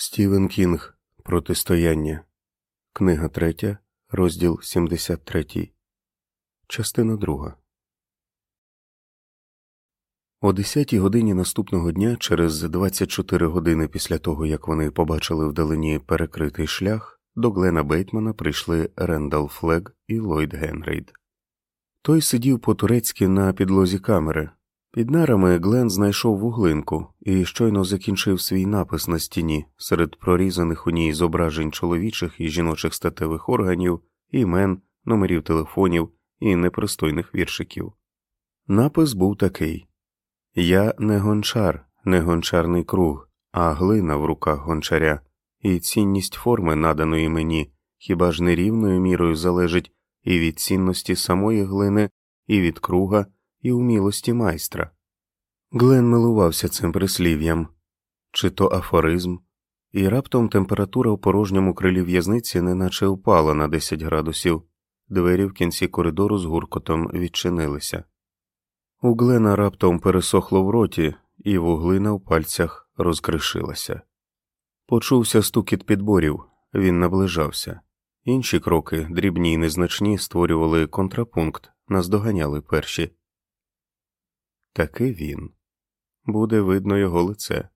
Стівен Кінг Протистояння. Книга 3, розділ 73. Частина 2. О 10 годині наступного дня, через 24 години після того, як вони побачили вдалині перекритий шлях, до Глена Бейтмана прийшли Рендал Флег і Ллойд Генрід. Той сидів по турецьки на підлозі камери, під нарами Глен знайшов вуглинку і щойно закінчив свій напис на стіні серед прорізаних у ній зображень чоловічих і жіночих статевих органів, імен, номерів телефонів і непристойних віршиків. Напис був такий Я не гончар, не гончарний круг, а глина в руках гончаря, і цінність форми, наданої мені, хіба ж нерівною мірою залежить і від цінності самої глини, і від круга і умілості майстра. Глен милувався цим прислів'ям чи то афоризм, і раптом температура у порожньому крилі в'язниці неначе впала на 10 градусів, двері в кінці коридору з гуркотом відчинилися. У Глена раптом пересохло в роті, і вуглина в пальцях розкришилася. Почувся стукіт підборів, він наближався. Інші кроки, дрібні й незначні, створювали контрапункт, наздоганяли перші. Таки він. Буде видно його лице.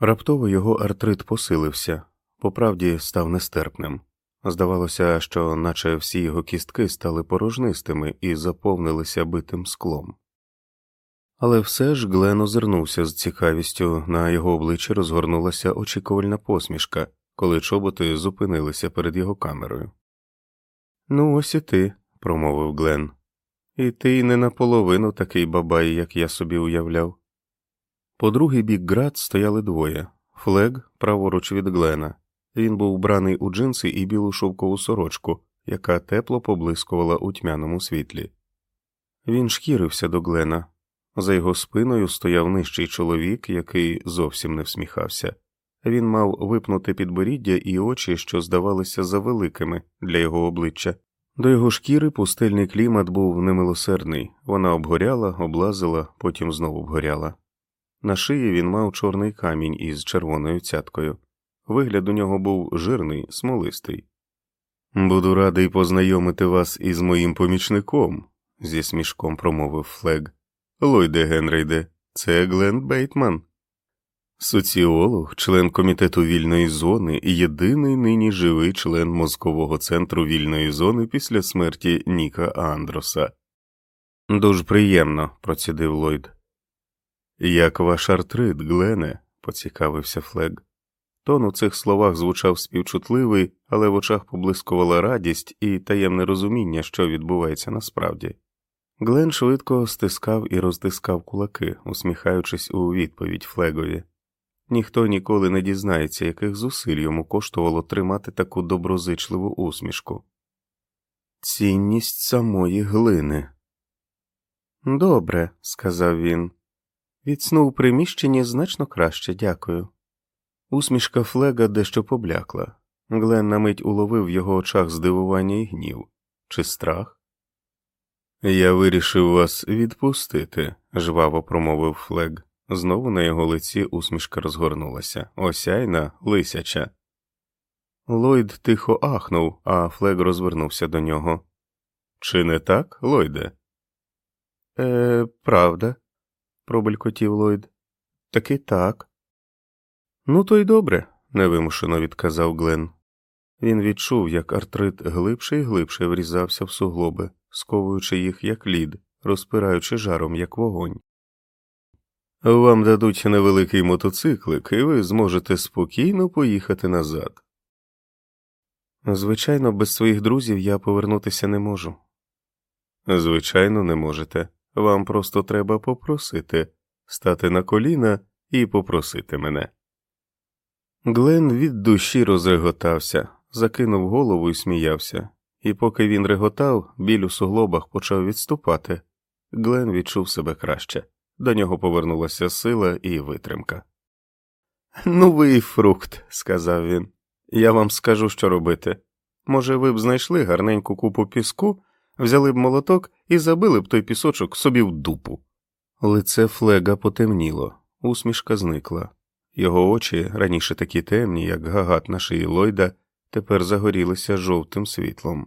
Раптово його артрит посилився, по правді став нестерпним. Здавалося, що наче всі його кістки стали порожнистими і заповнилися битим склом. Але все ж Глен озирнувся з цікавістю, на його обличчі розгорнулася очікувальна посмішка, коли чоботи зупинилися перед його камерою. Ну, ось і ти, промовив Глен. І ти не наполовину такий бабай, як я собі уявляв. По другий бік град стояли двоє флег праворуч від Глена. Він був вбраний у джинси і білу шовкову сорочку, яка тепло поблискувала у тьмяному світлі. Він шкірився до Глена. За його спиною стояв нижчий чоловік, який зовсім не всміхався. Він мав випнути підборіддя і очі, що здавалися завеликими для його обличчя. До його шкіри пустельний клімат був немилосердний, вона обгоряла, облазила, потім знову обгоряла. На шиї він мав чорний камінь із червоною цяткою. Вигляд у нього був жирний, смолистий. Буду радий познайомити вас із моїм помічником, зі смішком промовив Флег. Лойде Генрейде, це Глен Бейтман. Соціолог, член комітету вільної зони і єдиний нині живий член мозкового центру вільної зони після смерті Ніка Андроса. Дуже приємно, процідив Ллойд. Як ваш артрит, Глене, поцікавився Флег. Тон у цих словах звучав співчутливий, але в очах поблискувала радість і таємне розуміння, що відбувається насправді. Глен швидко стискав і розтискав кулаки, усміхаючись у відповідь Флегові. Ніхто ніколи не дізнається, яких зусиль йому коштувало тримати таку доброзичливу усмішку. Цінність самої глини. Добре, сказав він. Від сну приміщенні значно краще, дякую. Усмішка Флега дещо поблякла. Глен на мить уловив в його очах здивування і гнів чи страх. Я вирішив вас відпустити, жваво промовив Флег. Знову на його лиці усмішка розгорнулася, осяйна, лисяча. Ллойд тихо ахнув, а Флег розвернувся до нього. Чи не так, Ллойде?» Е, правда, пробелькотів Ллойд. Таки так. Ну, то й добре, невимушено відказав Глен. Він відчув, як артрит глибше і глибше врізався в суглоби, сковуючи їх як лід, розпираючи жаром, як вогонь. Вам дадуть невеликий мотоциклик, і ви зможете спокійно поїхати назад. Звичайно, без своїх друзів я повернутися не можу. Звичайно, не можете. Вам просто треба попросити стати на коліна і попросити мене. Глен від душі розреготався, закинув голову і сміявся, і поки він реготав, біль у суглобах почав відступати. Глен відчув себе краще. До нього повернулася сила і витримка. Ну, ви і фрукт, сказав він. Я вам скажу, що робити. Може, ви б знайшли гарненьку купу піску, взяли б молоток і забили б той пісочок собі в дупу. Лице флега потемніло, усмішка зникла, Його очі, раніше такі темні, як гагат на шиї Ллойда, тепер загорілися жовтим світлом.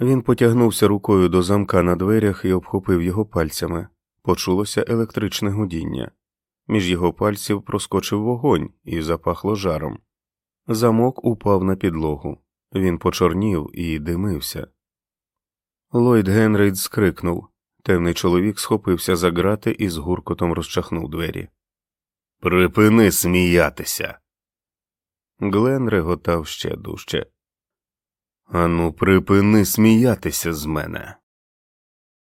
Він потягнувся рукою до замка на дверях і обхопив його пальцями. Почулося електричне гудіння. Між його пальців проскочив вогонь і запахло жаром. Замок упав на підлогу. Він почорнів і димився. Ллойд Генрід скрикнув. Темний чоловік схопився за грати і з гуркотом розчахнув двері. Припини сміятися. Глен реготав ще дужче. Ану, припини сміятися з мене.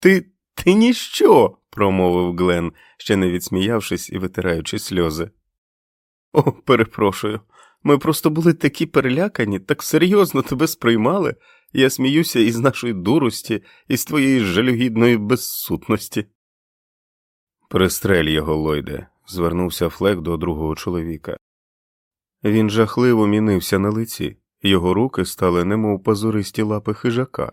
Ти ти ніщо, промовив Глен, ще не відсміявшись і витираючи сльози. О, перепрошую. Ми просто були такі перелякані, так серйозно тебе сприймали. Я сміюся із нашої дурості, із твоєї жалюгідної безсутності. Пристрель його, Лойде, звернувся Флек до другого чоловіка. Він жахливо мінився на лиці, його руки стали немов пазуристі лапи хижака.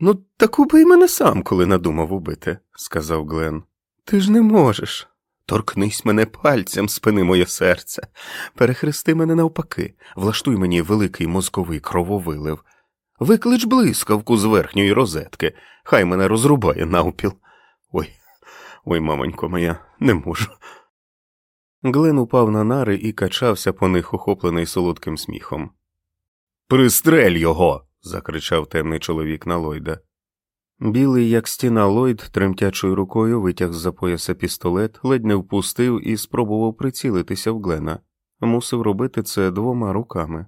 Ну, так убий мене сам, коли надумав убити, сказав Глен. Ти ж не можеш. Торкнись мене пальцем, спини моє серце, перехрести мене навпаки, влаштуй мені великий мозковий крововилив, виклич блискавку з верхньої розетки, хай мене розрубає навпіл. Ой, ой, мамонько моя, не можу. Глен упав на нари і качався по них, охоплений солодким сміхом. Пристрель його. Закричав темний чоловік на Лойда. Білий, як стіна Лойд, тремтячою рукою витяг з за пояса пістолет, ледь не впустив і спробував прицілитися в Глена, мусив робити це двома руками.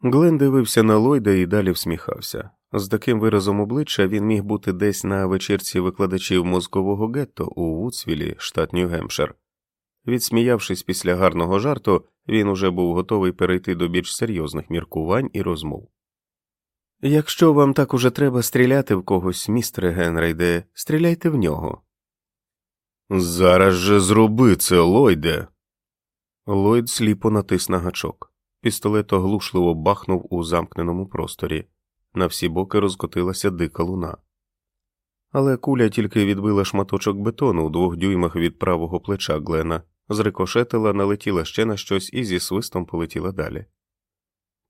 Глен дивився на Лойда і далі всміхався. З таким виразом обличчя він міг бути десь на вечірці викладачів мозкового гетто у Вудсвілі, штат Нью-Гемпшир. Відсміявшись після гарного жарту, він уже був готовий перейти до більш серйозних міркувань і розмов. Якщо вам так уже треба стріляти в когось, містере Генрейде, стріляйте в нього. Зараз же зроби це, Лойде. Лойд сліпо натис на гачок. Пістолет оглушливо бахнув у замкненому просторі. На всі боки розкотилася дика луна. Але куля тільки відбила шматочок бетону у двох дюймах від правого плеча Глена, зрикошетила, налетіла ще на щось і зі свистом полетіла далі.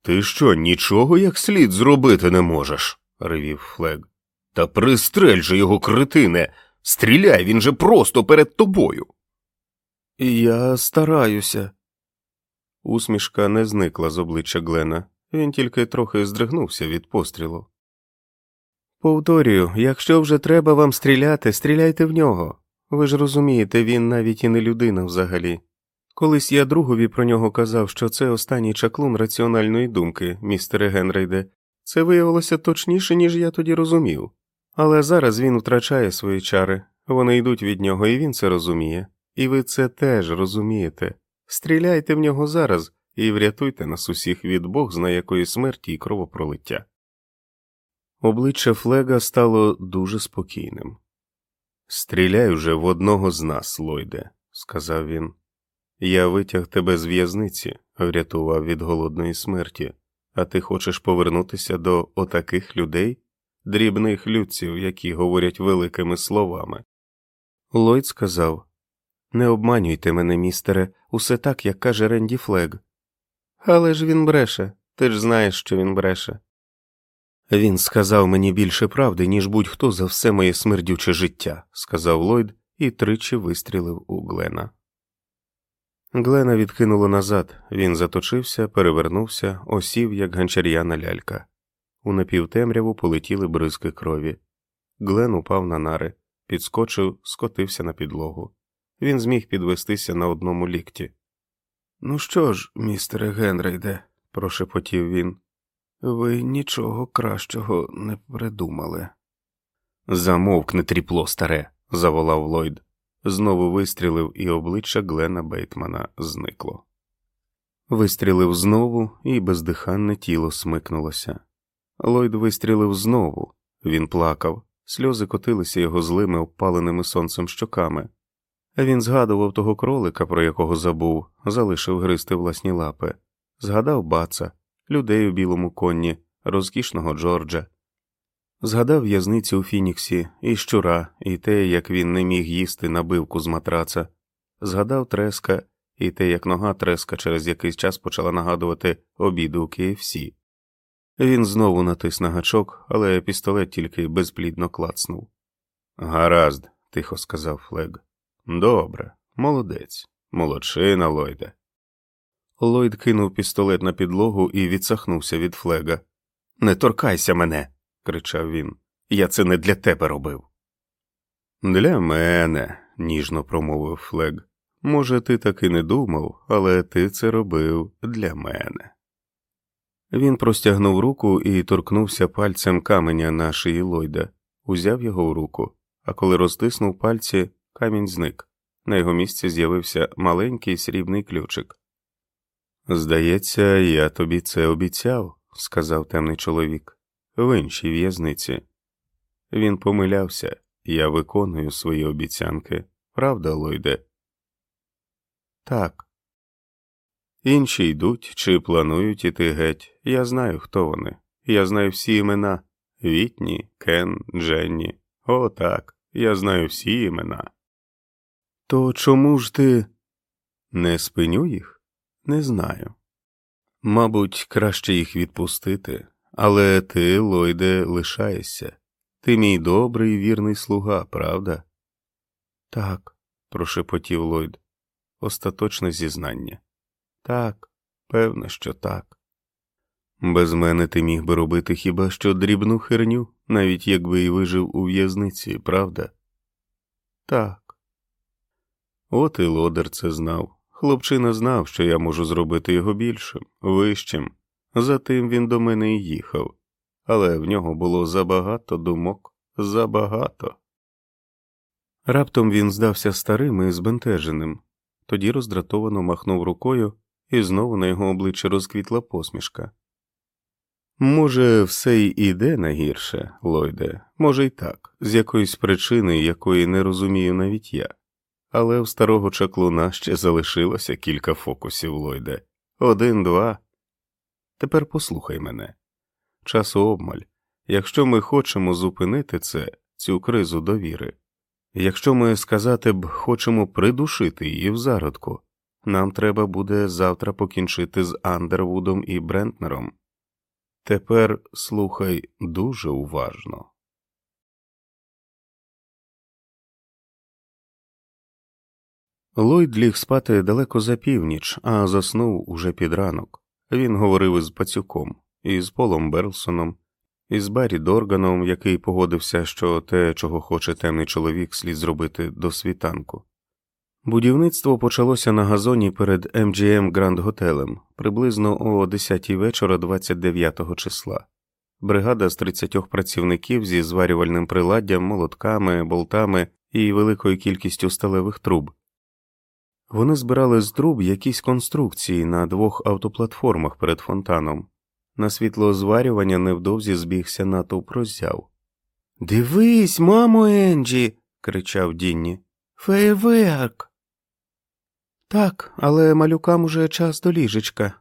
Ти що, нічого як слід зробити не можеш? ревів Флег. Та пристрель же його критине. Стріляй, він же просто перед тобою. Я стараюся. Усмішка не зникла з обличчя Глена, він тільки трохи здригнувся від пострілу. Повторюю, якщо вже треба вам стріляти, стріляйте в нього. Ви ж розумієте, він навіть і не людина взагалі. Колись я другові про нього казав, що це останній чаклун раціональної думки, містере Генрейде. Це виявилося точніше, ніж я тоді розумів. Але зараз він втрачає свої чари, вони йдуть від нього, і він це розуміє. І ви це теж розумієте. Стріляйте в нього зараз і врятуйте нас усіх від Бог зна якої смерті і кровопролиття. Обличчя Флега стало дуже спокійним. Стріляй уже в одного з нас, Лойде, сказав він. Я витяг тебе з в'язниці, врятував від голодної смерті, а ти хочеш повернутися до отаких людей, дрібних людців, які говорять великими словами. Ллойд сказав Не обманюйте мене, містере, усе так, як каже Ренді Флег. Але ж він бреше, ти ж знаєш, що він бреше. Він сказав мені більше правди, ніж будь-хто за все моє смердюче життя, сказав Ллойд і тричі вистрілив у Глена. Глена відкинуло назад, він заточився, перевернувся, осів, як ганчар'яна лялька. У напівтемряву полетіли бризки крові. Глен упав на нари, підскочив, скотився на підлогу. Він зміг підвестися на одному лікті. Ну що ж, містере Генрейде, прошепотів він, ви нічого кращого не придумали. Замовкни тріпло, старе, заволав Ллойд. Знову вистрілив, і обличчя Глена Бейтмана зникло. Вистрілив знову, і бездиханне тіло смикнулося. Ллойд вистрілив знову. Він плакав, сльози котилися його злими обпаленими сонцем щоками. Він згадував того кролика, про якого забув, залишив гристи власні лапи, згадав баца, людей у білому конні, розкішного Джорджа, Згадав в'язницю у Фініксі, і щура, і те, як він не міг їсти набивку з матраца, згадав треска і те, як нога треска через якийсь час почала нагадувати обіди у KFC. Він знову натис на гачок, але пістолет тільки безплідно клацнув. Гаразд, тихо сказав Флег. Добре, молодець, молодчина, Ллойде. Ллойд кинув пістолет на підлогу і відсахнувся від Флега. Не торкайся мене, кричав він. Я це не для тебе робив. Для мене, ніжно промовив Флег. Може, ти так і не думав, але ти це робив для мене. Він простягнув руку і торкнувся пальцем каменя на шиї Ллойда, узяв його в руку, а коли розтиснув пальці, камінь зник. На його місці з'явився маленький срібний ключик. Здається, я тобі це обіцяв, сказав темний чоловік, в іншій в'язниці. Він помилявся, я виконую свої обіцянки, правда, Лойде? Так. Інші йдуть чи планують іти геть. Я знаю, хто вони. Я знаю всі імена Вітні, Кен, Дженні. О, так, я знаю всі імена. То чому ж ти не спиню їх? Не знаю. Мабуть, краще їх відпустити, але ти, Лойде, лишаєшся. Ти мій добрий і вірний слуга, правда? Так, прошепотів Лойд. Остаточне зізнання. Так, певно, що так. Без мене ти міг би робити хіба що дрібну херню, навіть якби і вижив у в'язниці, правда? Так. От і лодер це знав. Хлопчина знав, що я можу зробити його більшим, вищим. Затим він до мене і їхав, але в нього було забагато думок, забагато. Раптом він здався старим і збентеженим, тоді роздратовано махнув рукою, і знову на його обличчі розквітла посмішка. Може, все й іде на гірше, Лойде, може й так, з якоїсь причини, якої не розумію навіть я. Але в старого чаклуна ще залишилося кілька фокусів, Лойде. Один, два. Тепер послухай мене. Часу обмаль. Якщо ми хочемо зупинити це, цю кризу довіри, якщо ми сказати б, хочемо придушити її в зародку, нам треба буде завтра покінчити з Андервудом і Брентнером. Тепер слухай дуже уважно. Ллойд ліг спати далеко за північ, а заснув уже під ранок. Він говорив із пацюком, із Полом Берлсоном, із Баррі Дорганом, який погодився, що те, чого хоче темний чоловік, слід зробити до світанку. Будівництво почалося на газоні перед MGM Grand Готелем приблизно о 10 вечора 29 числа. Бригада з 30 працівників зі зварювальним приладдям, молотками, болтами і великою кількістю сталевих труб. Вони збирали з труб якісь конструкції на двох автоплатформах перед фонтаном. На світло зварювання невдовзі збігся натовп роззяв. Дивись, мамо, Енджі. кричав Дінні. Фейверк. Так, але малюкам уже час до ліжечка.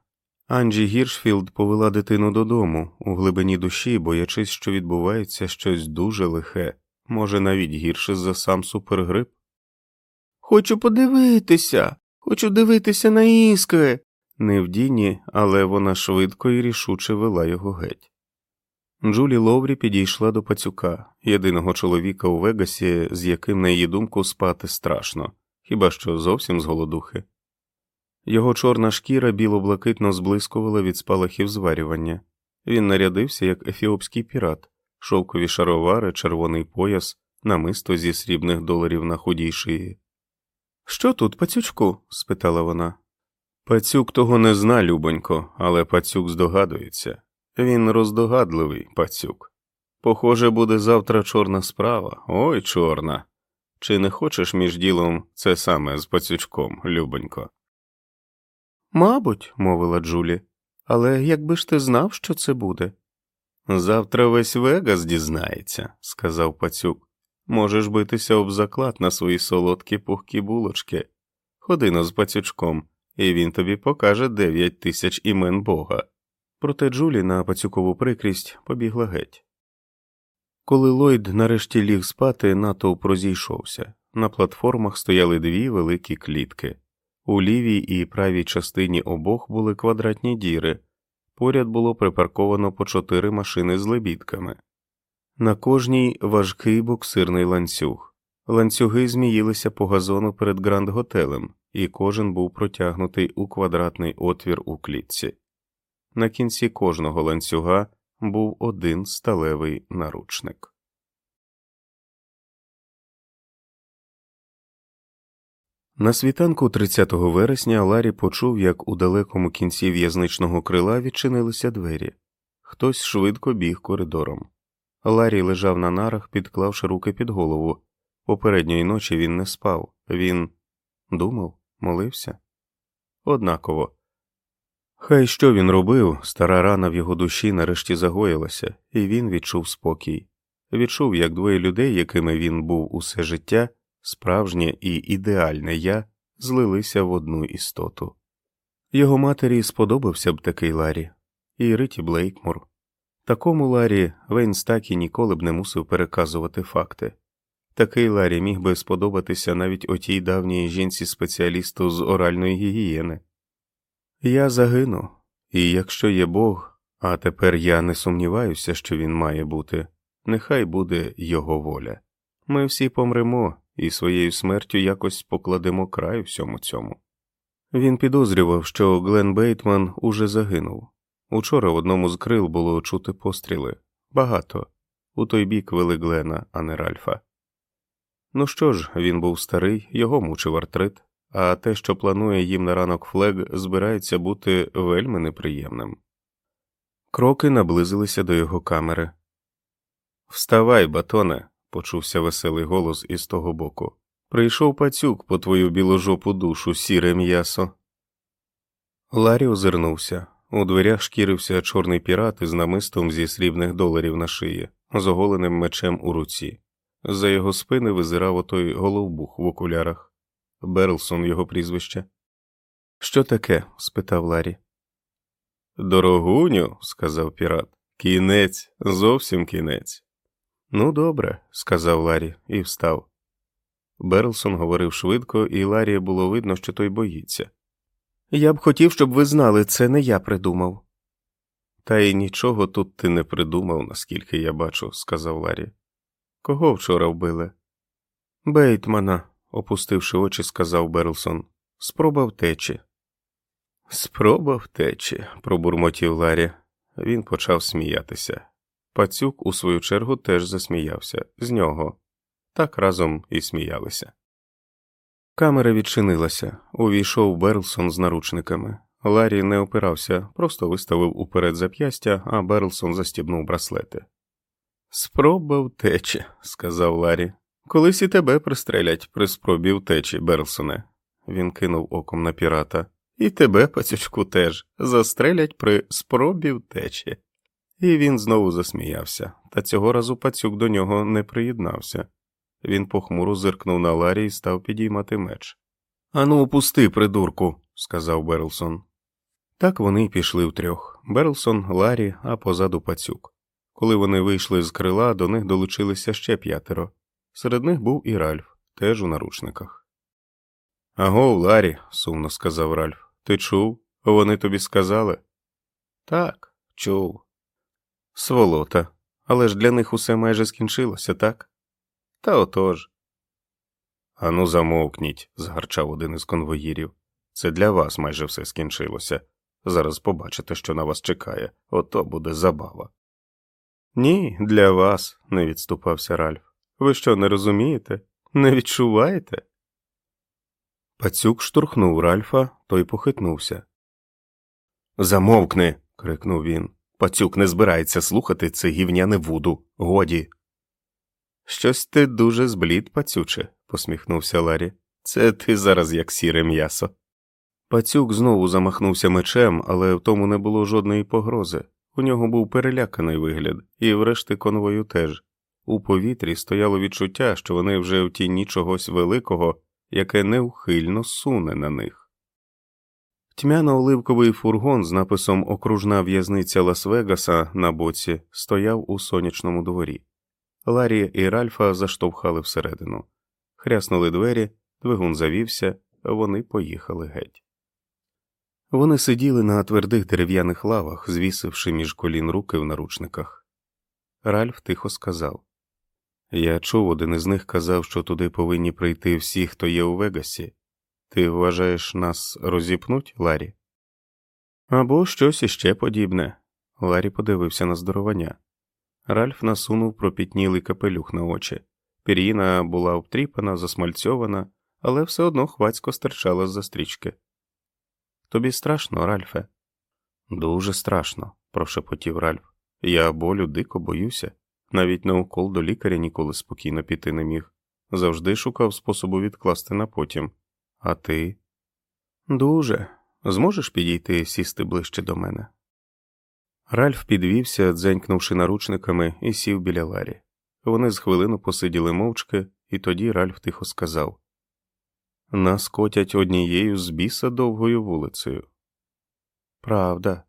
Анджі Гіршфілд повела дитину додому, у глибині душі, боячись, що відбувається щось дуже лихе, може, навіть гірше за сам супергрип. Хочу подивитися, хочу дивитися на іскри. Не в але вона швидко і рішуче вела його геть. Джулі Ловрі підійшла до пацюка, єдиного чоловіка у Вегасі, з яким, на її думку, спати страшно, хіба що зовсім з голодухи. Його чорна шкіра біло-блакитно зблискувала від спалахів зварювання. Він нарядився як ефіопський пірат, шовкові шаровари, червоний пояс, намисто зі срібних доларів на худій шиї. Що тут, пацючку? спитала вона. Пацюк того не зна, любонько, але пацюк здогадується. Він роздогадливий пацюк. Похоже, буде завтра чорна справа. Ой, чорна. Чи не хочеш між ділом це саме з пацючком, любонько? Мабуть, мовила Джулі, але якби ж ти знав, що це буде. Завтра весь Вегас дізнається, сказав пацюк. Можеш битися об заклад на свої солодкі пухкі булочки. Ходино з пацючком, і він тобі покаже дев'ять тисяч імен Бога. Проте Джулі на пацюкову прикрість побігла геть. Коли Ллойд нарешті ліг спати, натовп розійшовся. На платформах стояли дві великі клітки. У лівій і правій частині обох були квадратні діри, поряд було припарковано по чотири машини з лебідками. На кожній важкий боксирний ланцюг. Ланцюги зміїлися по газону перед гранд готелем, і кожен був протягнутий у квадратний отвір у клітці. На кінці кожного ланцюга був один сталевий наручник. На світанку 30 вересня Ларі почув, як у далекому кінці в'язничного крила відчинилися двері. Хтось швидко біг коридором. Ларі лежав на нарах, підклавши руки під голову. Попередньої ночі він не спав. Він думав, молився. Однаково. Хай що він робив, стара рана в його душі нарешті загоїлася, і він відчув спокій. Відчув, як двоє людей, якими він був усе життя, справжнє і ідеальне я, злилися в одну істоту. Його матері сподобався б такий Ларі, і Риті Блейкмур. Такому Ларі Вейнс так і ніколи б не мусив переказувати факти. Такий Ларі міг би сподобатися навіть отій давній жінці спеціалісту з оральної гігієни. Я загину, і якщо є Бог, а тепер я не сумніваюся, що він має бути, нехай буде його воля. Ми всі помремо і своєю смертю якось покладемо край всьому цьому. Він підозрював, що Глен Бейтман уже загинув. Учора в одному з крил було чути постріли багато. У той бік вели Глена, а не Ральфа. Ну що ж, він був старий, його мучив артрит, а те, що планує їм на ранок флег, збирається бути вельми неприємним. Кроки наблизилися до його камери. Вставай, батоне, почувся веселий голос із того боку. Прийшов пацюк по твою біложопу душу, сіре м'ясо. Ларі озирнувся. У дверях шкірився чорний пірат із намистом зі срібних доларів на шиї, з оголеним мечем у руці. За його спини визирав отой головбух в окулярах. Берлсон його прізвище. Що таке? спитав Ларі. Дорогуню, сказав пірат. Кінець, зовсім кінець. Ну, добре, сказав Ларі і встав. Берлсон говорив швидко, і Ларі було видно, що той боїться. Я б хотів, щоб ви знали, це не я придумав. Та й нічого тут ти не придумав, наскільки я бачу, сказав Ларі. Кого вчора вбили? Бейтмана, опустивши очі, сказав Берлсон. Спроба втечі. Спроба втечі, пробурмотів Ларі. Він почав сміятися. Пацюк, у свою чергу, теж засміявся з нього. Так разом і сміялися. Камера відчинилася, увійшов Берлсон з наручниками. Ларі не опирався, просто виставив уперед зап'ястя, а Берлсон застібнув браслети. Спроба втечі, сказав Ларі. Колись і тебе пристрелять при спробі втечі, Берлсоне. Він кинув оком на пірата. І тебе, пацючку, теж застрелять при спробі втечі. І він знову засміявся, та цього разу пацюк до нього не приєднався. Він похмуро зиркнув на Ларі і став підіймати меч. Ану, опусти, придурку, сказав Берлсон. Так вони й пішли втрьох Берлсон, Ларі, а позаду пацюк. Коли вони вийшли з крила, до них долучилися ще п'ятеро. Серед них був і Ральф, теж у наручниках. Аго, Ларі, сумно сказав Ральф. Ти чув? Вони тобі сказали? Так, чув. Сволота. Але ж для них усе майже скінчилося, так? Та отож. Ану, замовкніть, згарчав один із конвоїрів. Це для вас майже все скінчилося. Зараз побачите, що на вас чекає, ото буде забава. Ні, для вас, не відступався Ральф. Ви що, не розумієте? Не відчуваєте? Пацюк штурхнув Ральфа, той похитнувся. Замовкни. крикнув він. Пацюк не збирається слухати це гівняне вуду. Годі. Щось ти дуже зблід, пацюче, посміхнувся Ларі. Це ти зараз як сіре м'ясо. Пацюк знову замахнувся мечем, але в тому не було жодної погрози. У нього був переляканий вигляд, і врешті конвою теж. У повітрі стояло відчуття, що вони вже в тіні чогось великого, яке неухильно суне на них. Тьмяно-оливковий фургон з написом Окружна в'язниця Лас-Вегаса на боці стояв у сонячному дворі. Ларі і Ральфа заштовхали всередину, хряснули двері, двигун завівся, вони поїхали геть. Вони сиділи на твердих дерев'яних лавах, звісивши між колін руки в наручниках. Ральф тихо сказав Я чув, один із них казав, що туди повинні прийти всі, хто є у Вегасі. Ти вважаєш, нас розіпнуть, Ларі? Або щось іще подібне. Ларі подивився на здоровання. Ральф насунув пропітнілий капелюх на очі. Пір'їна була обтріпана, засмальцьована, але все одно хвацько стирчала з за стрічки. Тобі страшно, Ральфе? Дуже страшно, прошепотів Ральф. Я болю дико боюся. Навіть на укол до лікаря ніколи спокійно піти не міг. Завжди шукав способу відкласти на потім. А ти? Дуже. Зможеш підійти сісти ближче до мене? Ральф підвівся, дзенькнувши наручниками, і сів біля Ларі. Вони з хвилину посиділи мовчки, і тоді Ральф тихо сказав Нас котять однією з біса довгою вулицею. Правда.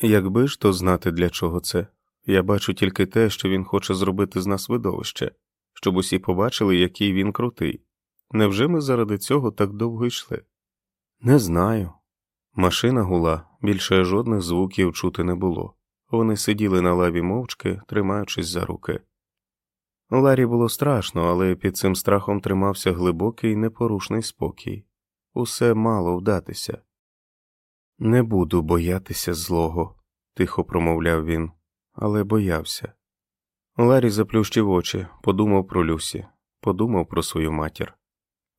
Якби ж то знати, для чого це, я бачу тільки те, що він хоче зробити з нас видовище, щоб усі побачили, який він крутий. Невже ми заради цього так довго йшли? Не знаю. Машина гула, більше жодних звуків чути не було. Вони сиділи на лаві мовчки, тримаючись за руки. Ларі було страшно, але під цим страхом тримався глибокий непорушний спокій. Усе мало вдатися. Не буду боятися злого, тихо промовляв він, але боявся. Ларі заплющив очі, подумав про Люсі, подумав про свою матір.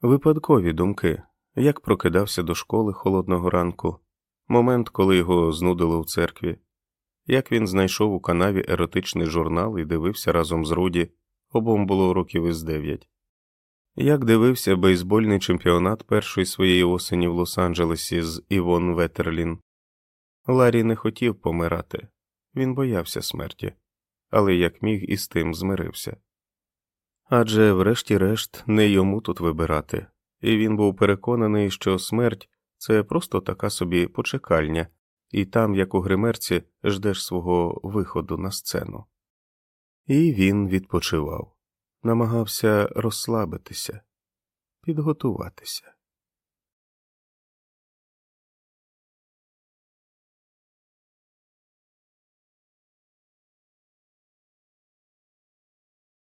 Випадкові думки, як прокидався до школи холодного ранку, момент, коли його знудило в церкві, як він знайшов у канаві еротичний журнал і дивився разом з Руді, обом було років із дев'ять, як дивився бейсбольний чемпіонат першої своєї осені в Лос-Анджелесі з Івон Ветерлін. Ларі не хотів помирати, він боявся смерті, але як міг і з тим змирився. Адже, врешті-решт, не йому тут вибирати, і він був переконаний, що смерть це просто така собі почекальня, і там, як у гримерці, ждеш свого виходу на сцену. І він відпочивав, намагався розслабитися, підготуватися.